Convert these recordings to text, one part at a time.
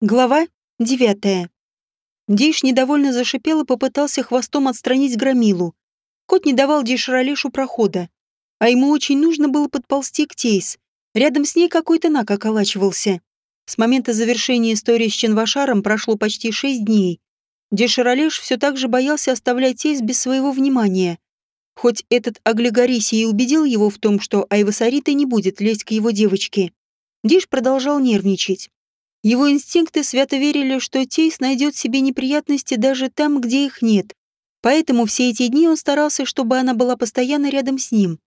Глава девятая. Дейш недовольно зашипел и попытался хвостом отстранить громилу. Кот не давал Дейшаролешу прохода, а ему очень нужно было подползти к Тейс. Рядом с ней какой-то нак околачивался. С момента завершения истории с Ченвашаром прошло почти шесть дней. Дейшаролеш все так же боялся оставлять Тейс без своего внимания. Хоть этот Аглигариси и убедил его в том, что Айвасарита не будет лезть к его девочке, Диш продолжал нервничать. Его инстинкты свято верили, что Тейс найдет себе неприятности даже там, где их нет. Поэтому все эти дни он старался, чтобы она была постоянно рядом с ним.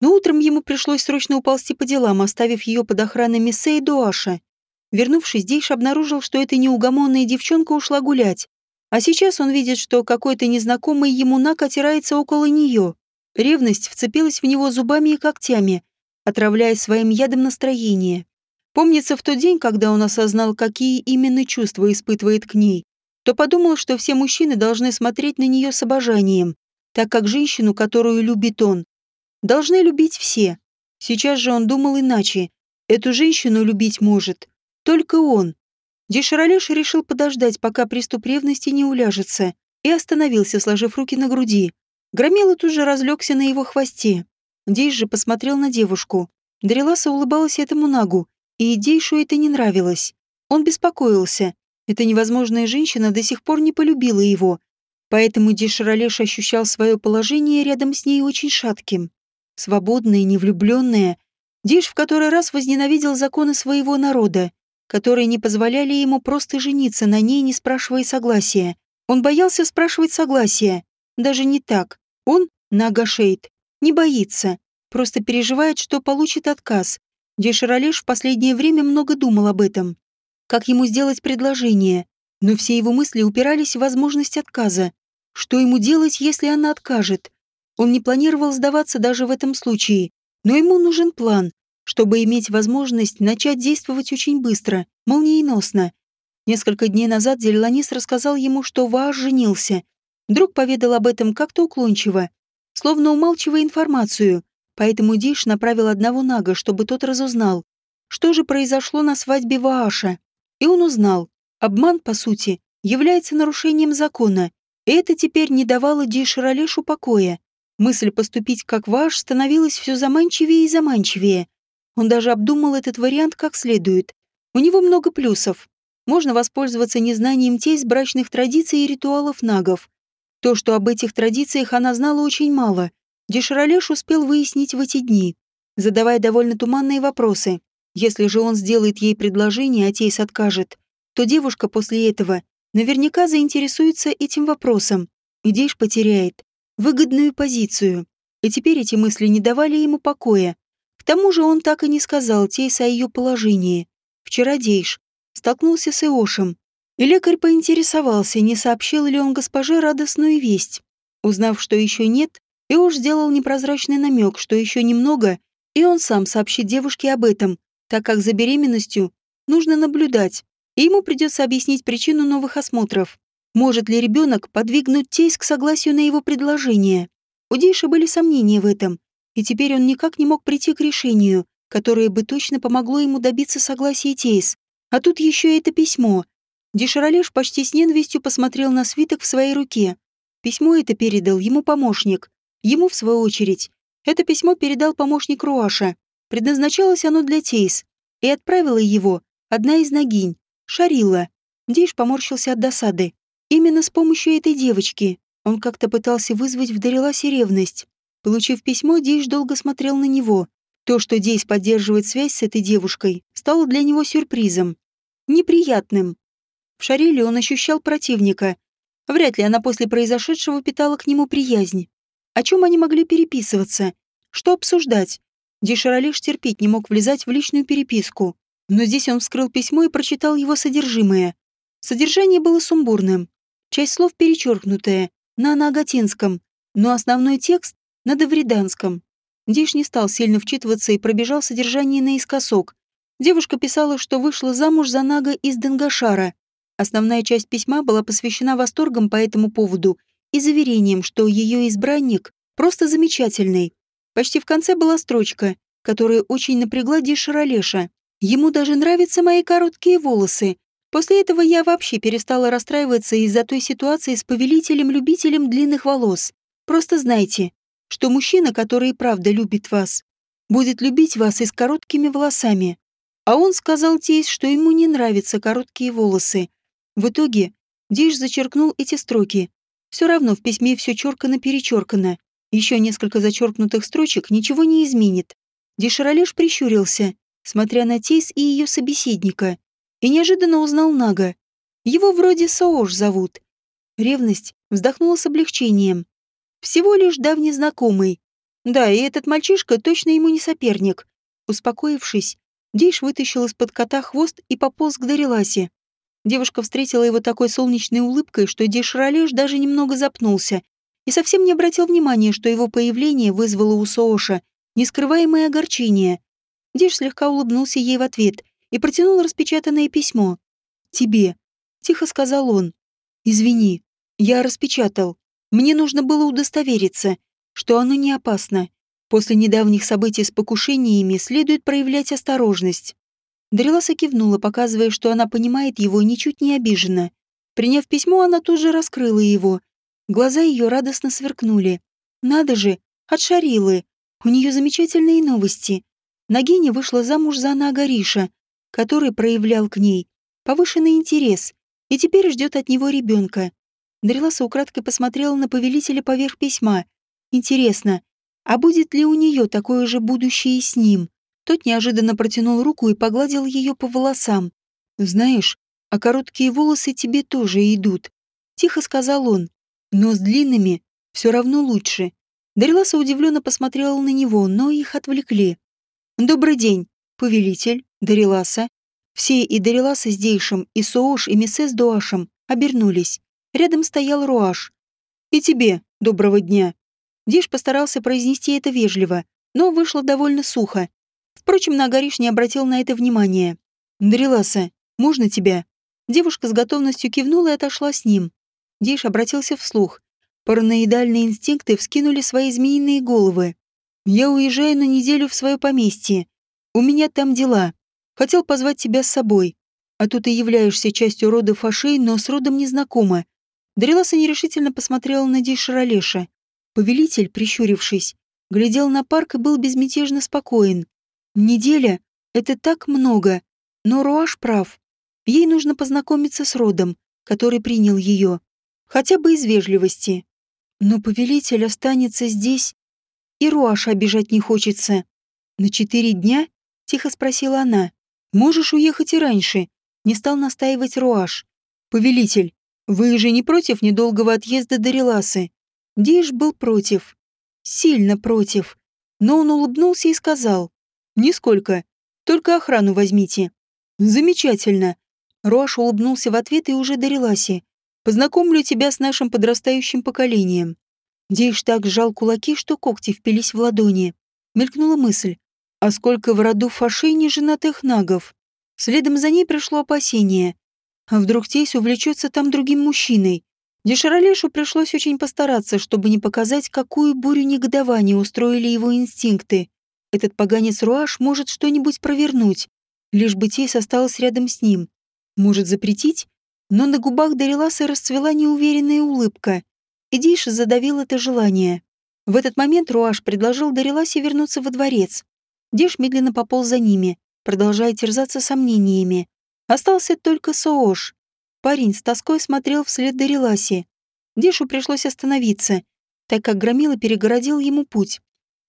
Но утром ему пришлось срочно уползти по делам, оставив ее под охраной Миссе и Дуаша. Вернувшись, Дейш обнаружил, что эта неугомонная девчонка ушла гулять. А сейчас он видит, что какой-то незнакомый ему нак отирается около нее. Ревность вцепилась в него зубами и когтями, отравляя своим ядом настроение. Помнится, в тот день, когда он осознал, какие именно чувства испытывает к ней, то подумал, что все мужчины должны смотреть на нее с обожанием, так как женщину, которую любит он, должны любить все. Сейчас же он думал иначе. Эту женщину любить может только он. Деширалеш решил подождать, пока приступ ревности не уляжется, и остановился, сложив руки на груди. Громила тут же разлегся на его хвосте. Дейш же посмотрел на девушку. Дариласа улыбалась этому нагу, и Дейшу это не нравилось. Он беспокоился. Эта невозможная женщина до сих пор не полюбила его, поэтому Деширалеш ощущал свое положение рядом с ней очень шатким. Свободная, невлюбленная, Диш в который раз возненавидел законы своего народа, которые не позволяли ему просто жениться на ней, не спрашивая согласия. Он боялся спрашивать согласия. Даже не так. Он, Нагашейд, не боится, просто переживает, что получит отказ, Деширалеш в последнее время много думал об этом. Как ему сделать предложение, но все его мысли упирались в возможность отказа. Что ему делать, если она откажет? Он не планировал сдаваться даже в этом случае, но ему нужен план, чтобы иметь возможность начать действовать очень быстро, молниеносно. Несколько дней назад Зельланис рассказал ему, что Вааш женился. Друг поведал об этом как-то уклончиво, словно умалчивая информацию, Поэтому Диш направил одного нага, чтобы тот разузнал, что же произошло на свадьбе Вааша. И он узнал. Обман, по сути, является нарушением закона, и это теперь не давало Диш Ролешу покоя. Мысль поступить как Вааш становилась все заманчивее и заманчивее. Он даже обдумал этот вариант как следует. У него много плюсов. Можно воспользоваться незнанием тесть брачных традиций и ритуалов нагов. То, что об этих традициях она знала очень мало, Деширалеш успел выяснить в эти дни, задавая довольно туманные вопросы. Если же он сделает ей предложение, а Тейс откажет, то девушка после этого наверняка заинтересуется этим вопросом, и Дейш потеряет выгодную позицию. И теперь эти мысли не давали ему покоя. К тому же он так и не сказал Тейс о ее положении. Вчера Дейш столкнулся с Иошем, и лекарь поинтересовался, не сообщил ли он госпоже радостную весть. Узнав, что еще нет, и уж сделал непрозрачный намек, что еще немного, и он сам сообщит девушке об этом, так как за беременностью нужно наблюдать, и ему придется объяснить причину новых осмотров. Может ли ребенок подвигнуть Тейс к согласию на его предложение? У Дейша были сомнения в этом, и теперь он никак не мог прийти к решению, которое бы точно помогло ему добиться согласия Тейс. А тут еще это письмо. Деширалеш почти с ненавистью посмотрел на свиток в своей руке. Письмо это передал ему помощник, Ему, в свою очередь, это письмо передал помощник Руаша. Предназначалось оно для Тейс, и отправила его одна из ногинь, Шарила. Дейш поморщился от досады. Именно с помощью этой девочки он как-то пытался вызвать в Дариласе ревность. Получив письмо, Дейш долго смотрел на него. То, что Дейс поддерживает связь с этой девушкой, стало для него сюрпризом. Неприятным. В Шариле он ощущал противника. Вряд ли она после произошедшего питала к нему приязнь. О чем они могли переписываться? Что обсуждать? Деширалеш терпеть не мог влезать в личную переписку. Но здесь он вскрыл письмо и прочитал его содержимое. Содержание было сумбурным. Часть слов перечеркнутая, на анагатинском, но основной текст на давриданском. Диш не стал сильно вчитываться и пробежал содержание наискосок. Девушка писала, что вышла замуж за Нага из Денгашара. Основная часть письма была посвящена восторгам по этому поводу и заверением, что ее избранник просто замечательный. Почти в конце была строчка, которая очень напрягла Дишаролеша. Ему даже нравятся мои короткие волосы. После этого я вообще перестала расстраиваться из-за той ситуации с повелителем-любителем длинных волос. Просто знайте, что мужчина, который и правда любит вас, будет любить вас и с короткими волосами. А он сказал Тейс, что ему не нравятся короткие волосы. В итоге Диш зачеркнул эти строки. Все равно в письме все черкано-перечеркано. Еще несколько зачеркнутых строчек ничего не изменит. Дишаролеш прищурился, смотря на Тейс и ее собеседника, и неожиданно узнал Нага. Его вроде Соош зовут. Ревность вздохнула с облегчением. Всего лишь давний знакомый. Да, и этот мальчишка точно ему не соперник. Успокоившись, Дейш вытащил из-под кота хвост и пополз к Дариласе. Девушка встретила его такой солнечной улыбкой, что Дейш Ролеш даже немного запнулся и совсем не обратил внимания, что его появление вызвало у Сооша нескрываемое огорчение. Дейш слегка улыбнулся ей в ответ и протянул распечатанное письмо. «Тебе», — тихо сказал он. «Извини, я распечатал. Мне нужно было удостовериться, что оно не опасно. После недавних событий с покушениями следует проявлять осторожность. Дариласа кивнула, показывая, что она понимает его ничуть не обижена. Приняв письмо, она тут же раскрыла его. Глаза ее радостно сверкнули. Надо же, от Шарилы. У нее замечательные новости. Нагиня вышла замуж за Анагариша, который проявлял к ней повышенный интерес и теперь ждет от него ребенка. Дариласа украдкой посмотрела на повелителя поверх письма. Интересно, а будет ли у нее такое же будущее с ним? Тот неожиданно протянул руку и погладил ее по волосам. «Знаешь, а короткие волосы тебе тоже идут», — тихо сказал он. «Но с длинными все равно лучше». Дариласа удивленно посмотрела на него, но их отвлекли. «Добрый день, повелитель, Дариласа». Все и Дариласа с Дейшем, и Соош, и Миссе с Дуашем обернулись. Рядом стоял Руаш. «И тебе доброго дня», Диш постарался произнести это вежливо, но вышло довольно сухо. Впрочем, Нагариш не обратил на это внимания. «Дариласа, можно тебя?» Девушка с готовностью кивнула и отошла с ним. Диш обратился вслух. Параноидальные инстинкты вскинули свои змеиные головы. «Я уезжаю на неделю в свое поместье. У меня там дела. Хотел позвать тебя с собой. А тут ты являешься частью рода Фашей, но с родом не знакома». Дариласа нерешительно посмотрела на Диш Ролеша. Повелитель, прищурившись, глядел на парк и был безмятежно спокоен. Неделя — это так много, но Руаш прав. Ей нужно познакомиться с родом, который принял ее, хотя бы из вежливости. Но повелитель останется здесь, и Руаш обижать не хочется. На четыре дня? Тихо спросила она. Можешь уехать и раньше. Не стал настаивать Руаш. Повелитель, вы же не против недолгого отъезда до Реласы? Диш был против. Сильно против. Но он улыбнулся и сказал. «Нисколько. Только охрану возьмите». «Замечательно». Роаш улыбнулся в ответ и уже дариласи. «Познакомлю тебя с нашим подрастающим поколением». Дейш так сжал кулаки, что когти впились в ладони. Мелькнула мысль. А сколько в роду фашей неженатых нагов? Следом за ней пришло опасение. А вдруг Тейс увлечется там другим мужчиной? Деширалешу пришлось очень постараться, чтобы не показать, какую бурю негодования устроили его инстинкты. Этот поганец Руаш может что-нибудь провернуть, лишь бы Тейс осталась рядом с ним. Может запретить? Но на губах Дариласы расцвела неуверенная улыбка, и Дейша задавил это желание. В этот момент Руаш предложил Дариласе вернуться во дворец. Диш медленно пополз за ними, продолжая терзаться сомнениями. Остался только Соош, Парень с тоской смотрел вслед Дариласи. Дешу пришлось остановиться, так как Громила перегородил ему путь.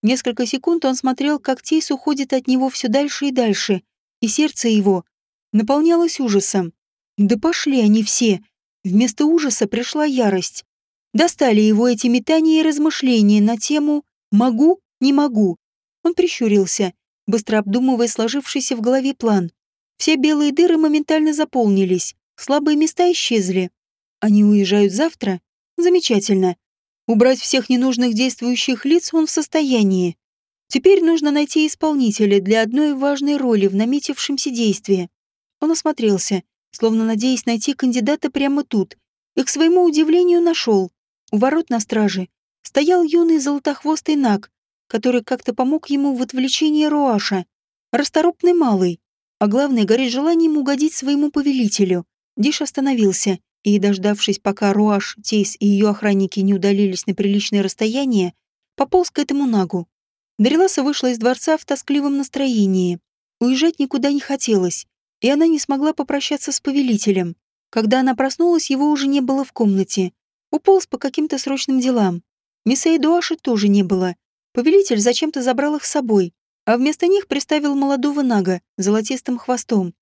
Несколько секунд он смотрел, как Тейс уходит от него все дальше и дальше, и сердце его наполнялось ужасом. Да пошли они все. Вместо ужаса пришла ярость. Достали его эти метания и размышления на тему «могу, не могу». Он прищурился, быстро обдумывая сложившийся в голове план. Все белые дыры моментально заполнились. Слабые места исчезли. Они уезжают завтра? Замечательно. Убрать всех ненужных действующих лиц он в состоянии. Теперь нужно найти исполнителя для одной важной роли в наметившемся действии. Он осмотрелся, словно надеясь найти кандидата прямо тут, и, к своему удивлению, нашел. У ворот на страже стоял юный золотохвостый наг, который как-то помог ему в отвлечении Руаша. Расторопный малый. а главное, горит желанием угодить своему повелителю. Диш остановился, и, дождавшись, пока Руаш, Тейс и ее охранники не удалились на приличное расстояние, пополз к этому нагу. Дариласа вышла из дворца в тоскливом настроении. Уезжать никуда не хотелось, и она не смогла попрощаться с повелителем. Когда она проснулась, его уже не было в комнате. Уполз по каким-то срочным делам. Миса и Дуаши тоже не было. Повелитель зачем-то забрал их с собой, а вместо них приставил молодого нага золотистым хвостом.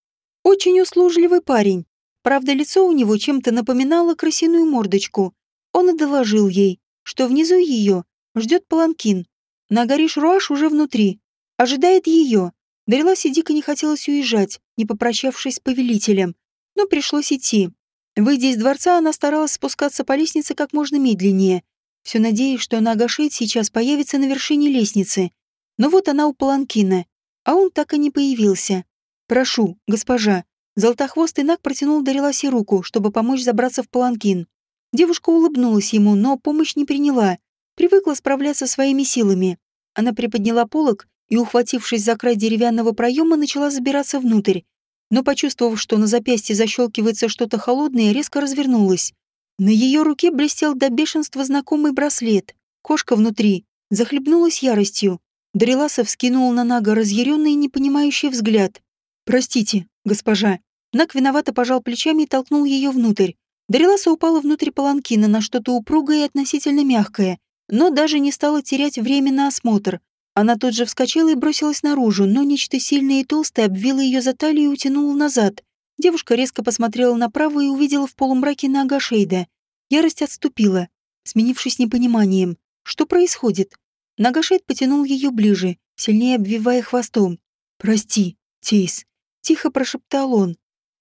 Очень услужливый парень. Правда, лицо у него чем-то напоминало крысиную мордочку. Он и доложил ей, что внизу ее ждет паланкин. Нагариш Руаш уже внутри. Ожидает ее. Дариласе дико не хотелось уезжать, не попрощавшись с повелителем. Но пришлось идти. Выйдя из дворца, она старалась спускаться по лестнице как можно медленнее, все надеясь, что Нагашейд сейчас появится на вершине лестницы. Но вот она у Паланкина, а он так и не появился. «Прошу, госпожа». Золотохвостый Наг протянул Дариласе руку, чтобы помочь забраться в Паланкин. Девушка улыбнулась ему, но помощь не приняла. Привыкла справляться своими силами. Она приподняла полог и, ухватившись за край деревянного проема, начала забираться внутрь, но, почувствовав, что на запястье защелкивается что-то холодное, резко развернулась. На ее руке блестел до бешенства знакомый браслет. Кошка внутри захлебнулась яростью. Дариласа вскинула на Нага разъяренный и непонимающий взгляд. «Простите, госпожа». Наг виновато пожал плечами и толкнул ее внутрь. Дариласа упала внутрь паланкина на что-то упругое и относительно мягкое, но даже не стала терять время на осмотр. Она тут же вскочила и бросилась наружу, но нечто сильное и толстое обвило ее за талию и утянуло назад. Девушка резко посмотрела направо и увидела в полумраке нога Шейда. Ярость отступила, сменившись непониманием. Что происходит? Нагашейд потянул ее ближе, сильнее обвивая хвостом. «Прости, Тейс», — тихо прошептал он,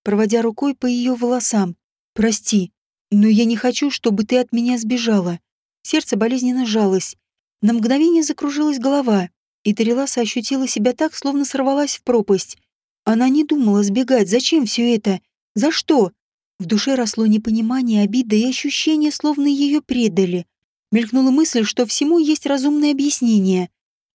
проводя рукой по ее волосам. «Прости, но я не хочу, чтобы ты от меня сбежала». Сердце болезненно жалось. На мгновение закружилась голова, и Тареласа ощутила себя так, словно сорвалась в пропасть. Она не думала сбегать. Зачем все это? За что? В душе росло непонимание, обида и ощущение, словно ее предали. Мелькнула мысль, что всему есть разумное объяснение.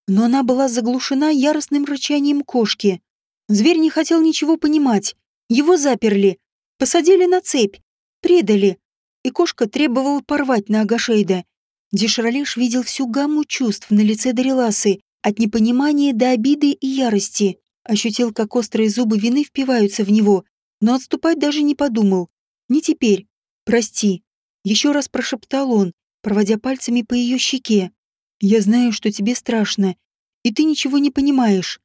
Но она была заглушена яростным рычанием кошки. Зверь не хотел ничего понимать. Его заперли, посадили на цепь, предали. И кошка требовала порвать на Агашейда. Деширалеш видел всю гамму чувств на лице Дариласы, от непонимания до обиды и ярости. Ощутил, как острые зубы вины впиваются в него, но отступать даже не подумал. «Не теперь. Прости». Еще раз прошептал он, проводя пальцами по ее щеке. «Я знаю, что тебе страшно, и ты ничего не понимаешь.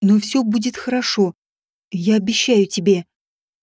Но все будет хорошо. Я обещаю тебе».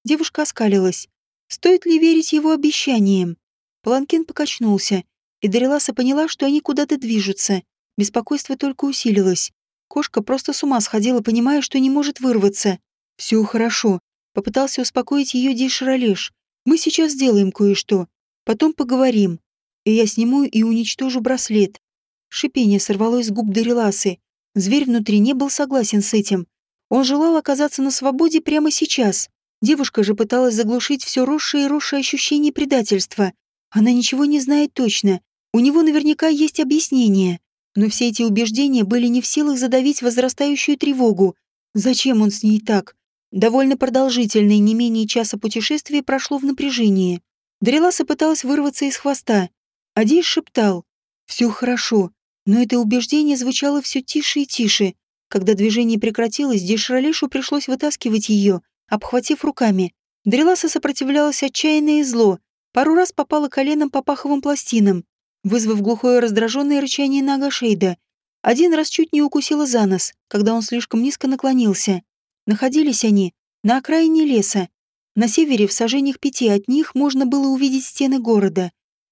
Девушка оскалилась. Стоит ли верить его обещаниям? Паланкин покачнулся, и Дариласа поняла, что они куда-то движутся. Беспокойство только усилилось. Кошка просто с ума сходила, понимая, что не может вырваться. «Все хорошо», — попытался успокоить ее Дейшаролеш. «Мы сейчас сделаем кое-что. Потом поговорим. И я сниму и уничтожу браслет». Шипение сорвалось с губ Дариласы. Зверь внутри не был согласен с этим. Он желал оказаться на свободе прямо сейчас. Девушка же пыталась заглушить все росшее и росшее ощущение предательства. Она ничего не знает точно, у него наверняка есть объяснение, но все эти убеждения были не в силах задавить возрастающую тревогу. Зачем он с ней так? Довольно продолжительное не менее часа путешествие прошло в напряжении. Дариласа пыталась вырваться из хвоста. Адиш шептал «Все хорошо», но это убеждение звучало все тише и тише. Когда движение прекратилось, Дешралишу пришлось вытаскивать ее, обхватив руками. Дариласа сопротивлялась отчаянно и зло, пару раз попала коленом по паховым пластинам, вызвав глухое раздраженное рычание Нага Шейда. Один раз чуть не укусила за нос, когда он слишком низко наклонился. Находились они на окраине леса. На севере, в сажениях пяти от них, можно было увидеть стены города.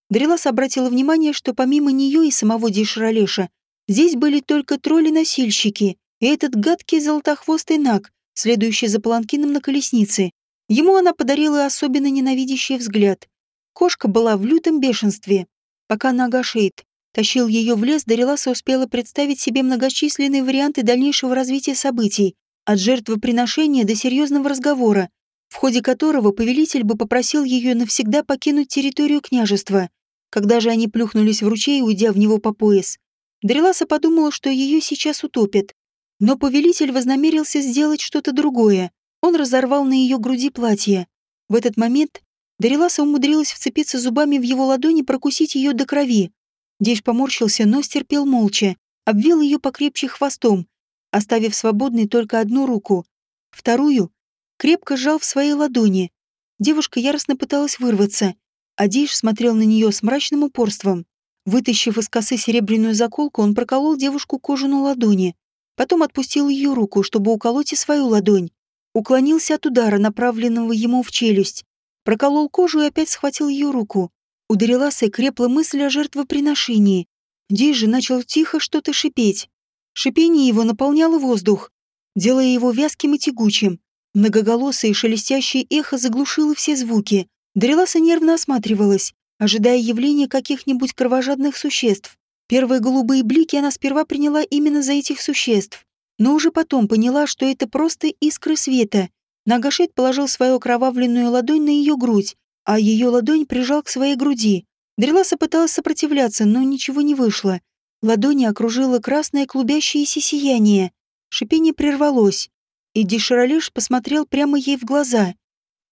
Дрелас обратила внимание, что помимо нее и самого Дишралеша, здесь были только тролли-носильщики и этот гадкий золотохвостый наг, следующий за паланкином на колеснице. Ему она подарила особенно ненавидящий взгляд. Кошка была в лютом бешенстве. Пока Нагашейд тащил ее в лес, Дариласа успела представить себе многочисленные варианты дальнейшего развития событий, от жертвоприношения до серьезного разговора, в ходе которого повелитель бы попросил ее навсегда покинуть территорию княжества. Когда же они плюхнулись в ручей, уйдя в него по пояс, Дариласа подумала, что ее сейчас утопят. Но повелитель вознамерился сделать что-то другое. Он разорвал на ее груди платье. В этот момент Дариласа умудрилась вцепиться зубами в его ладони прокусить ее до крови. Дейш поморщился, но стерпел молча, обвил ее покрепче хвостом, оставив свободной только одну руку. Вторую крепко сжал в своей ладони. Девушка яростно пыталась вырваться, а Дейш смотрел на нее с мрачным упорством. Вытащив из косы серебряную заколку, он проколол девушку кожу на ладони. Потом отпустил ее руку, чтобы уколоть и свою ладонь. Уклонился от удара, направленного ему в челюсть. Проколол кожу и опять схватил ее руку. У Дариласы крепла мысль о жертвоприношении. Дейш же начал тихо что-то шипеть. Шипение его наполняло воздух, делая его вязким и тягучим. Многоголосое и шелестящее эхо заглушило все звуки. Дариласа нервно осматривалась, ожидая явления каких-нибудь кровожадных существ. Первые голубые блики она сперва приняла именно за этих существ, но уже потом поняла, что это просто искры света. Нагашет положил свою окровавленную ладонь на ее грудь, а ее ладонь прижал к своей груди. Дреласа пыталась сопротивляться, но ничего не вышло. Ладони окружило красное клубящееся сияние. Шипение прервалось и Дишаралиш посмотрел прямо ей в глаза.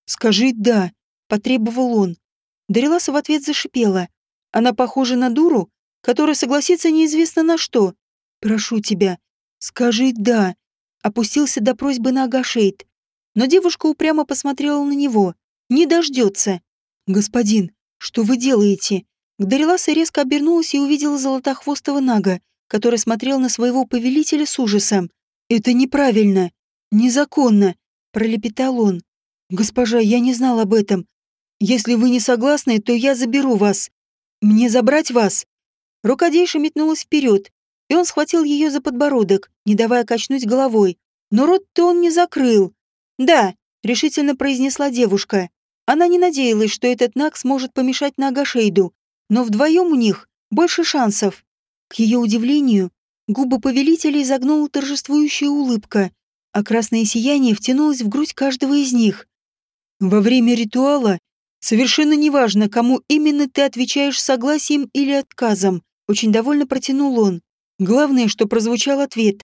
«Скажи «да», — потребовал он. Дариласа в ответ зашипела. Она похожа на дуру, которая согласится неизвестно на что. «Прошу тебя, скажи «да», — опустился до просьбы на Агашейд. Но девушка упрямо посмотрела на него. «Не дождется». «Господин, что вы делаете?» Дариласа резко обернулась и увидела золотохвостого Нага, который смотрел на своего повелителя с ужасом. «Это неправильно!» «Незаконно!» — пролепетал он. «Госпожа, я не знал об этом. Если вы не согласны, то я заберу вас. Мне забрать вас?» Рукодейша метнулась вперед, и он схватил ее за подбородок, не давая качнуть головой. Но рот-то он не закрыл. «Да», — решительно произнесла девушка. Она не надеялась, что этот Наг сможет помешать Нагашейду, но вдвоем у них больше шансов. К ее удивлению, губы повелителя изогнула торжествующая улыбка, а красное сияние втянулось в грудь каждого из них. Во время ритуала совершенно неважно, кому именно ты отвечаешь согласием или отказом, очень довольно протянул он. Главное, что прозвучал ответ.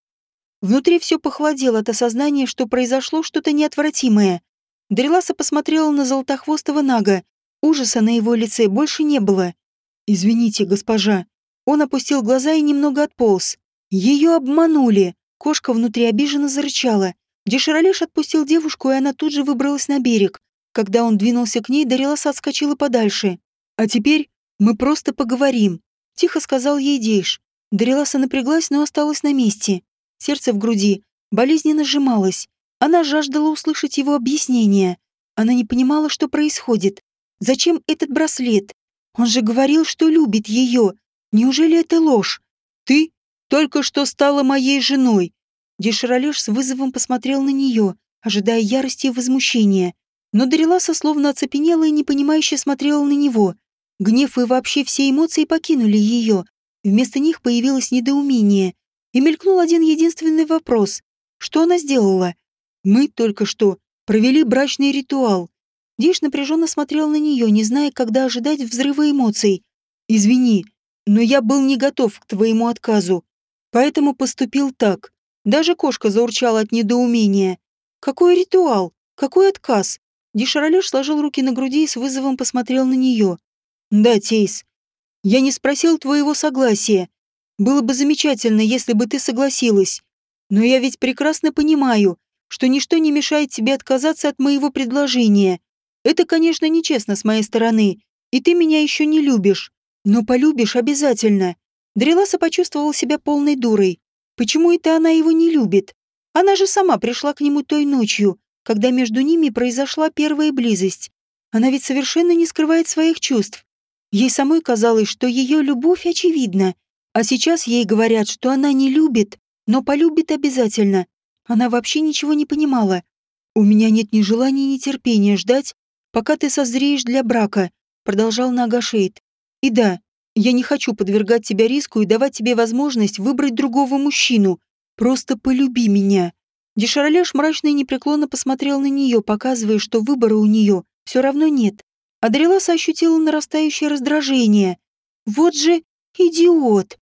Внутри все похолодело от осознания, что произошло что-то неотвратимое. Дреласа посмотрела на золотохвостого Нага. Ужаса на его лице больше не было. «Извините, госпожа». Он опустил глаза и немного отполз. Ее обманули. Кошка внутри обиженно зарычала. Деширалеш отпустил девушку, и она тут же выбралась на берег. Когда он двинулся к ней, Дариласа отскочила подальше. «А теперь мы просто поговорим», — тихо сказал ей Дейш. Дариласа напряглась, но осталась на месте. Сердце в груди болезненно сжималось. Она жаждала услышать его объяснение. Она не понимала, что происходит. Зачем этот браслет? Он же говорил, что любит ее. Неужели это ложь? Ты только что стала моей женой. Деширалеш с вызовом посмотрел на нее, ожидая ярости и возмущения. Но Дариласа словно оцепенела и непонимающе смотрела на него. Гнев и вообще все эмоции покинули ее. Вместо них появилось недоумение. И мелькнул один единственный вопрос. Что она сделала? Мы только что провели брачный ритуал. Диш напряженно смотрел на нее, не зная, когда ожидать взрыва эмоций. «Извини, но я был не готов к твоему отказу. Поэтому поступил так. Даже кошка заурчала от недоумения. Какой ритуал? Какой отказ? Дишаралеш сложил руки на груди и с вызовом посмотрел на нее. Да, Тейс. Я не спросил твоего согласия. Было бы замечательно, если бы ты согласилась. Но я ведь прекрасно понимаю, что ничто не мешает тебе отказаться от моего предложения. Это, конечно, нечестно с моей стороны, и ты меня еще не любишь. Но полюбишь обязательно. Дреласа почувствовал себя полной дурой. Почему это она его не любит? Она же сама пришла к нему той ночью, когда между ними произошла первая близость. Она ведь совершенно не скрывает своих чувств. Ей самой казалось, что ее любовь очевидна. А сейчас ей говорят, что она не любит, но полюбит обязательно. Она вообще ничего не понимала. «У меня нет ни желания, ни терпения ждать, пока ты созреешь для брака», продолжал Нагашейд. «И да, я не хочу подвергать тебя риску и давать тебе возможность выбрать другого мужчину. Просто полюби меня». Дешаролеш мрачно и непреклонно посмотрел на нее, показывая, что выбора у нее все равно нет. Адреласа ощутила нарастающее раздражение. Вот же идиот.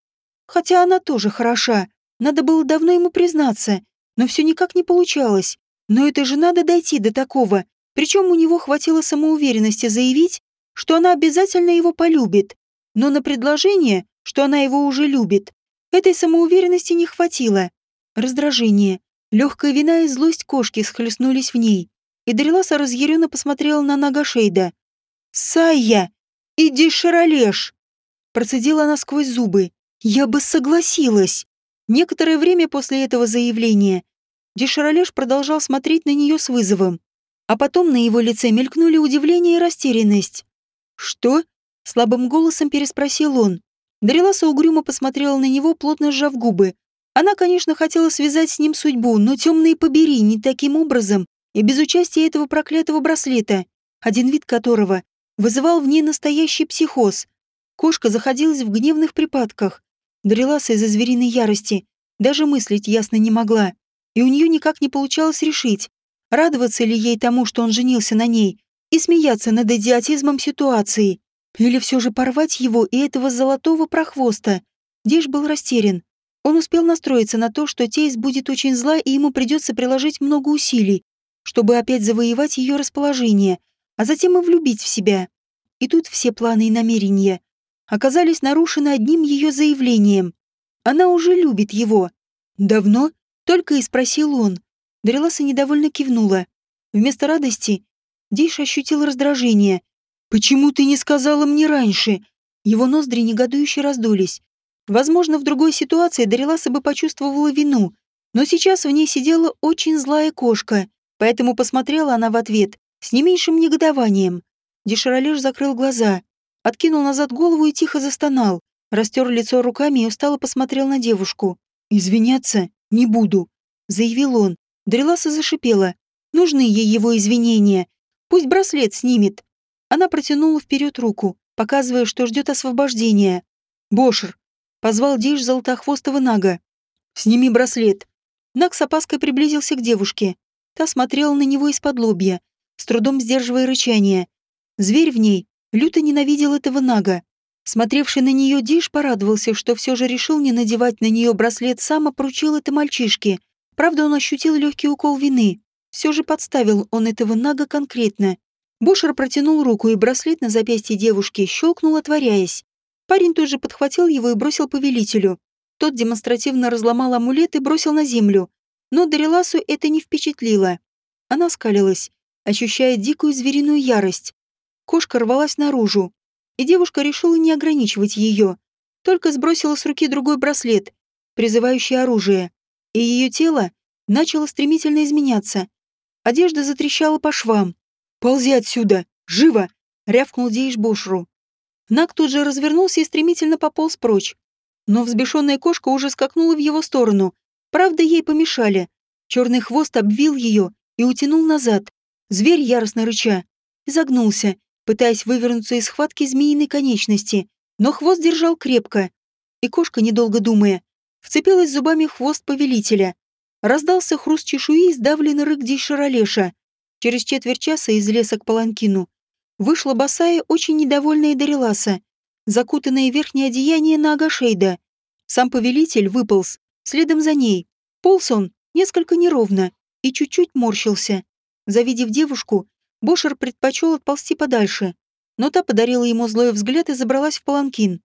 Хотя она тоже хороша. Надо было давно ему признаться, но все никак не получалось. Но это же надо дойти до такого. Причем у него хватило самоуверенности заявить, что она обязательно его полюбит. Но на предложение, что она его уже любит, этой самоуверенности не хватило. Раздражение, легкая вина и злость кошки схлестнулись в ней, и Дариласа разъяренно посмотрела на Нагашейда. «Сая! Иди, шаролеш!» Процедила она сквозь зубы. «Я бы согласилась!» Некоторое время после этого заявления Деширалеш продолжал смотреть на нее с вызовом, а потом на его лице мелькнули удивление и растерянность. «Что?» — слабым голосом переспросил он. Дариласа угрюмо посмотрела на него, плотно сжав губы. Она, конечно, хотела связать с ним судьбу, но темные побери не таким образом и без участия этого проклятого браслета, один вид которого вызывал в ней настоящий психоз. Кошка заходилась в гневных припадках. Дариласа из-за звериной ярости даже мыслить ясно не могла, и у нее никак не получалось решить, радоваться ли ей тому, что он женился на ней, и смеяться над идиотизмом ситуации, или все же порвать его и этого золотого прохвоста. Диш был растерян. Он успел настроиться на то, что Тейс будет очень зла, и ему придется приложить много усилий, чтобы опять завоевать ее расположение, а затем и влюбить в себя. И тут все планы и намерения оказались нарушены одним ее заявлением. Она уже любит его. Давно? Только и спросил он. Дариласа недовольно кивнула. Вместо радости Диш ощутил раздражение. «Почему ты не сказала мне раньше?» Его ноздри негодующе раздулись. Возможно, в другой ситуации Дариласа бы почувствовала вину, но сейчас в ней сидела очень злая кошка, поэтому посмотрела она в ответ с не меньшим негодованием. Деширалеш закрыл глаза, откинул назад голову и тихо застонал, растер лицо руками и устало посмотрел на девушку. «Извиняться не буду», — заявил он. Дреласа зашипела. «Нужны ей его извинения. Пусть браслет снимет». Она протянула вперед руку, показывая, что ждет освобождения. «Бошер», — позвал Дейш Золотохвостого Нага. «Сними браслет». Наг с опаской приблизился к девушке. Та смотрела на него из-под лобья, с трудом сдерживая рычание. Зверь в ней люто ненавидел этого Нага. Смотревший на нее Диш порадовался, что все же решил не надевать на нее браслет сам, а поручил это мальчишке. Правда, он ощутил легкий укол вины. Все же подставил он этого Нага конкретно. Бошер протянул руку, и браслет на запястье девушки щелкнул, отворяясь. Парень тут же подхватил его и бросил повелителю. Тот демонстративно разломал амулет и бросил на землю. Но Дариласу это не впечатлило. Она скалилась, ощущая дикую звериную ярость. Кошка рвалась наружу, и девушка решила не ограничивать ее, только сбросила с руки другой браслет, призывающий оружие, и ее тело начало стремительно изменяться. Одежда затрещала по швам. «Ползи отсюда! Живо!» — рявкнул Дейш Бошру. Нак тут же развернулся и стремительно пополз прочь. Но взбешенная кошка уже скакнула в его сторону. Правда, ей помешали. Черный хвост обвил ее и утянул назад. Зверь, яростно рыча, изогнулся, пытаясь вывернуться из схватки змеиной конечности, но хвост держал крепко. И кошка, недолго думая, вцепилась зубами в хвост повелителя. Раздался хруст чешуи и сдавленный рык Дейшаролеша. Через четверть часа из леса к Паланкину вышла босая, очень недовольная Дариласа, закутанная в верхнее одеяние на Агашейда. Сам повелитель выполз, следом за ней. Полз он несколько неровно и чуть-чуть морщился. Завидев девушку, Бошер предпочел отползти подальше, но та подарила ему злой взгляд и забралась в паланкин.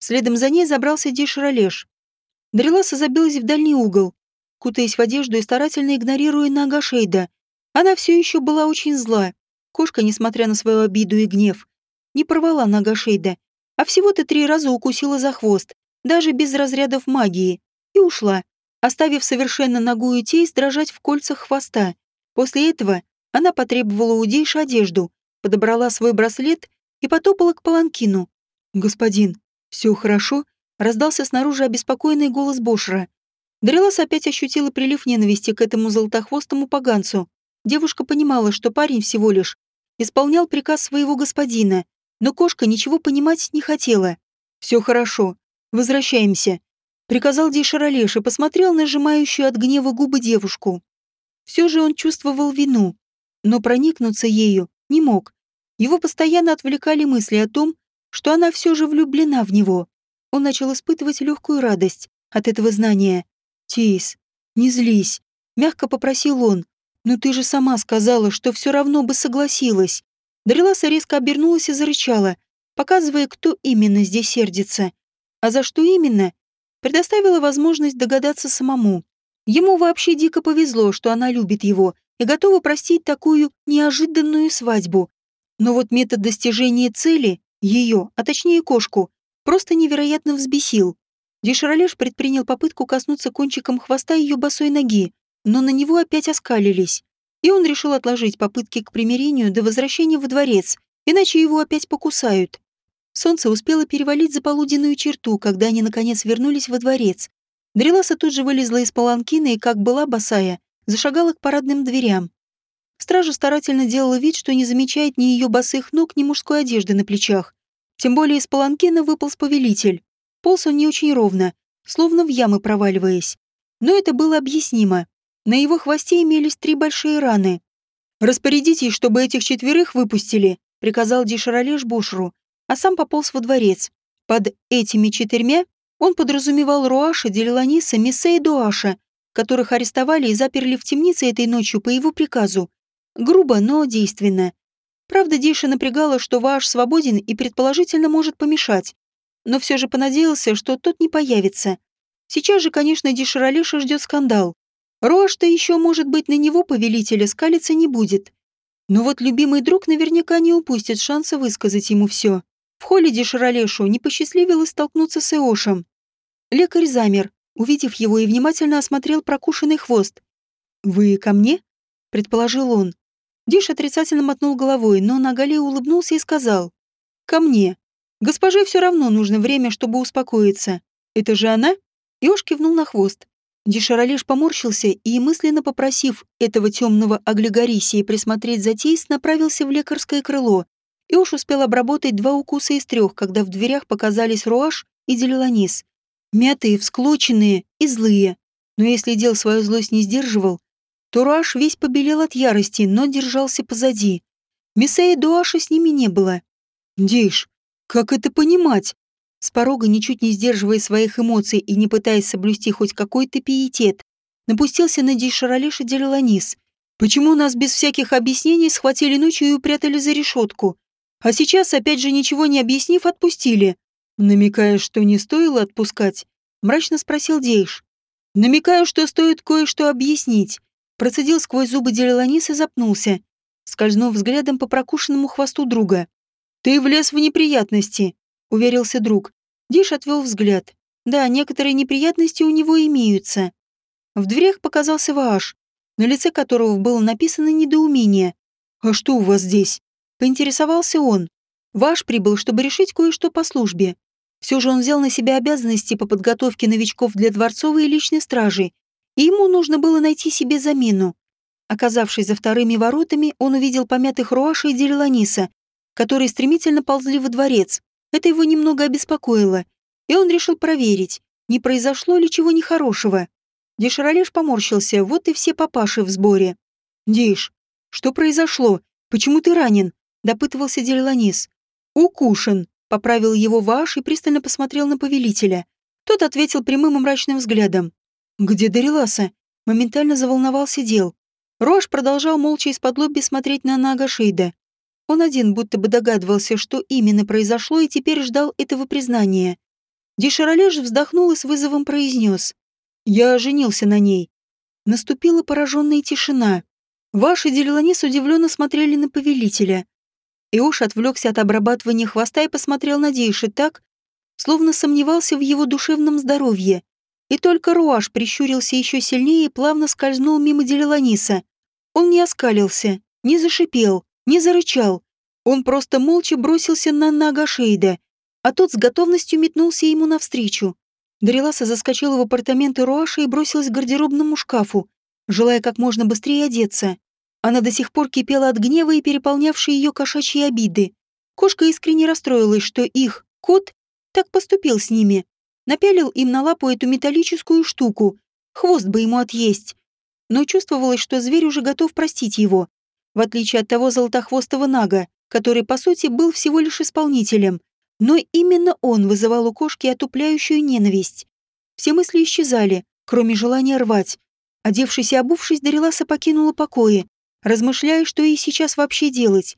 Следом за ней забрался Деширалеш. Дреласа забилась в дальний угол, кутаясь в одежду и старательно игнорируя нога Шейда. Она все еще была очень зла. Кошка, несмотря на свою обиду и гнев, не порвала нога Шейда, а всего-то три раза укусила за хвост, даже без разрядов магии, и ушла, оставив совершенно ногую тесть дрожать в кольцах хвоста. После этого она потребовала у Дейша одежду, подобрала свой браслет и потопала к паланкину. «Господин, все хорошо?» — раздался снаружи обеспокоенный голос Бошера. Дрелас опять ощутила прилив ненависти к этому золотохвостому поганцу. Девушка понимала, что парень всего лишь исполнял приказ своего господина, но кошка ничего понимать не хотела. «Все хорошо. Возвращаемся», — приказал Дейшаролеш и посмотрел на сжимающую от гнева губы девушку. Все же он чувствовал вину, но проникнуться ею не мог. Его постоянно отвлекали мысли о том, что она все же влюблена в него. Он начал испытывать легкую радость от этого знания. «Тейс, не злись», — мягко попросил он. «Ну ты же сама сказала, что все равно бы согласилась». Дариласа резко обернулась и зарычала, показывая, кто именно здесь сердится. А за что именно, предоставила возможность догадаться самому. Ему вообще дико повезло, что она любит его и готова простить такую неожиданную свадьбу. Но вот метод достижения цели, ее, а точнее кошку, просто невероятно взбесил. Деширалеш предпринял попытку коснуться кончиком хвоста ее босой ноги, но на него опять оскалились. И он решил отложить попытки к примирению до возвращения во дворец, иначе его опять покусают. Солнце успело перевалить за полуденную черту, когда они наконец вернулись во дворец. Дреласа тут же вылезла из паланкина и, как была босая, зашагала к парадным дверям. Стража старательно делала вид, что не замечает ни ее босых ног, ни мужской одежды на плечах. Тем более из паланкина выполз повелитель. Полз он не очень ровно, словно в ямы проваливаясь. Но это было объяснимо. На его хвосте имелись три большие раны. «Распорядитесь, чтобы этих четверых выпустили», — приказал Дишаралеш Бошру, а сам пополз во дворец. Под этими четырьмя он подразумевал Руаша, Делиланиса, Миссе и Дуаша, которых арестовали и заперли в темнице этой ночью по его приказу. Грубо, но действенно. Правда, Диша напрягала, что Ваш свободен и предположительно может помешать. Но все же понадеялся, что тот не появится. Сейчас же, конечно, Дишаралеша ждет скандал. Рош-то еще, может быть, на него повелителя скалиться не будет. Но вот любимый друг наверняка не упустит шанса высказать ему все. В холле Деширалешу не посчастливилось столкнуться с Эошем. Лекарь замер, увидев его, и внимательно осмотрел прокушенный хвост. «Вы ко мне?» — предположил он. Диш отрицательно мотнул головой, но Нагале улыбнулся и сказал. «Ко мне. Госпоже все равно нужно время, чтобы успокоиться. Это же она?» Иош кивнул на хвост. Дишаралеш поморщился и, мысленно попросив этого темного Аглигарисии присмотреть за Тейс, направился в лекарское крыло. И уж успел обработать два укуса из трех, когда в дверях показались Руаш и Делиланис. Мятые, всклоченные и злые. Но если дел свою злость не сдерживал, то Руаш весь побелел от ярости, но держался позади. Месея и Дуаша с ними не было. «Дейш, как это понимать?» С порога, ничуть не сдерживая своих эмоций и не пытаясь соблюсти хоть какой-то пиетет, напустился на Дишаралеша Делаланис. Почему нас без всяких объяснений схватили ночью и упрятали за решетку? А сейчас, опять же, ничего не объяснив, отпустили. Намекая, что не стоило отпускать, мрачно спросил Дейш. Намекаю, что стоит кое-что объяснить. Процедил сквозь зубы Делаланис и запнулся, скользнув взглядом по прокушенному хвосту друга. Ты влез в неприятности, — уверился друг. Диш отвел взгляд. Да, некоторые неприятности у него имеются. В дверях показался Вааш, на лице которого было написано недоумение. «А что у вас здесь?» — поинтересовался он. Ваш прибыл, чтобы решить кое-что по службе. Все же он взял на себя обязанности по подготовке новичков для дворцовой и личной стражи, и ему нужно было найти себе замену. Оказавшись за вторыми воротами, он увидел помятых Руаша и Делиланиса, которые стремительно ползли во дворец. Это его немного обеспокоило, и он решил проверить, не произошло ли чего нехорошего. Деширалеш поморщился, вот и все папаши в сборе. «Диш, что произошло? Почему ты ранен?» — допытывался Делиланис. «Укушен», — поправил его Ваш и пристально посмотрел на повелителя. Тот ответил прямым и мрачным взглядом. «Где Дариласа?» Моментально заволновался Дел. Рош продолжал молча из-под лобби смотреть на Нага Шейда. Он один будто бы догадывался, что именно произошло, и теперь ждал этого признания. Деширалеж вздохнул и с вызовом произнес. «Я женился на ней». Наступила пораженная тишина. Ваши Делиланис удивленно смотрели на повелителя. Иош отвлекся от обрабатывания хвоста и посмотрел на Дейши так, словно сомневался в его душевном здоровье. И только Руаш прищурился еще сильнее и плавно скользнул мимо Делиланиса. Он не оскалился, не зашипел, не зарычал. Он просто молча бросился на Нагашейда, а тот с готовностью метнулся ему навстречу. Дариласа заскочила в апартаменты Руаши и бросилась к гардеробному шкафу, желая как можно быстрее одеться. Она до сих пор кипела от гнева и переполнявшей ее кошачьи обиды. Кошка искренне расстроилась, что их, кот, так поступил с ними. Напялил им на лапу эту металлическую штуку. Хвост бы ему отъесть. Но чувствовалось, что зверь уже готов простить его в отличие от того золотохвостого нага, который, по сути, был всего лишь исполнителем. Но именно он вызывал у кошки отупляющую ненависть. Все мысли исчезали, кроме желания рвать. Одевшись и обувшись, Дариласа покинула покои, размышляя, что ей сейчас вообще делать.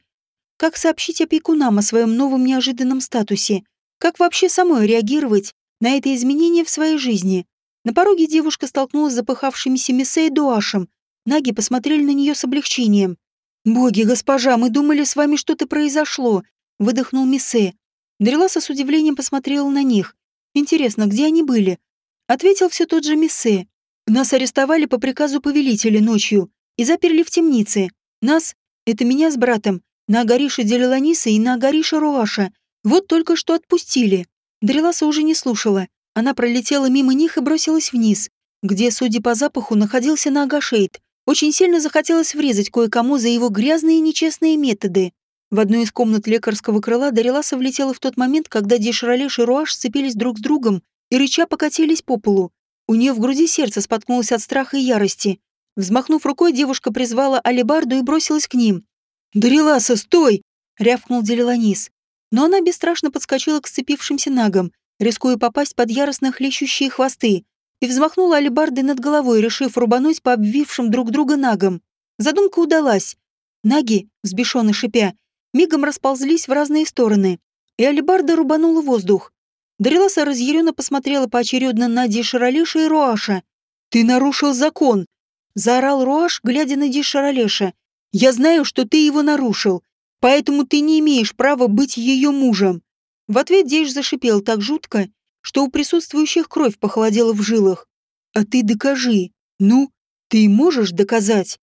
Как сообщить опекунам о своем новом неожиданном статусе? Как вообще самой реагировать на это изменение в своей жизни? На пороге девушка столкнулась с запыхавшимися Миссе и Дуашем. Наги посмотрели на нее с облегчением. «Боги, госпожа, мы думали, с вами что-то произошло», — выдохнул Миссе. Дреласа с удивлением посмотрела на них. «Интересно, где они были?» Ответил все тот же Миссе. «Нас арестовали по приказу повелителя ночью и заперли в темнице. Нас, это меня с братом, на Агариша Делеланиса и на Агариша Руаша, вот только что отпустили». Дреласа уже не слушала. Она пролетела мимо них и бросилась вниз, где, судя по запаху, находился Нагашейд. Очень сильно захотелось врезать кое-кому за его грязные и нечестные методы. В одну из комнат лекарского крыла Дариласа влетела в тот момент, когда Деширалеш и Руаш сцепились друг с другом и рыча покатились по полу. У нее в груди сердце споткнулось от страха и ярости. Взмахнув рукой, девушка призвала алебарду и бросилась к ним. «Дариласа, стой!» — рявкнул Делиланис. Но она бесстрашно подскочила к сцепившимся нагам, рискуя попасть под яростно хлещущие хвосты, и взмахнула алебардой над головой, решив рубануть по обвившим друг друга нагам. Задумка удалась. Наги, взбешенно шипя, мигом расползлись в разные стороны, и алебарда рубанула воздух. Дариласа разъяренно посмотрела поочередно на Дишаралеша и Руаша. «Ты нарушил закон!» — заорал Руаш, глядя на Дишаралеша. «Я знаю, что ты его нарушил, поэтому ты не имеешь права быть ее мужем. В ответ Дейш зашипел так жутко, что у присутствующих кровь похолодела в жилах. «А ты докажи. Ну, ты можешь доказать?»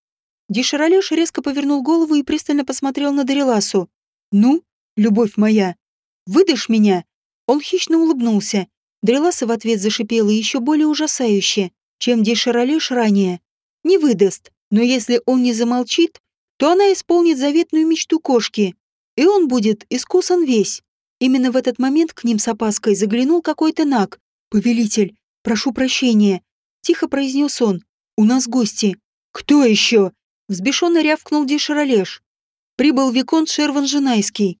Деширалеш резко повернул голову и пристально посмотрел на Дариласу. «Ну, любовь моя, выдашь меня?» Он хищно улыбнулся. Дариласа в ответ зашипела еще более ужасающе, чем Деширалеш ранее. «Не выдаст, но если он не замолчит, то она исполнит заветную мечту кошки, и он будет искусан весь. Именно в этот момент к ним с опаской заглянул какой-то наг. «Повелитель, прошу прощения», — тихо произнес он. «У нас гости». «Кто еще?» — взбешенно рявкнул Деширалеш. Прибыл Виконт Шерван Женайский.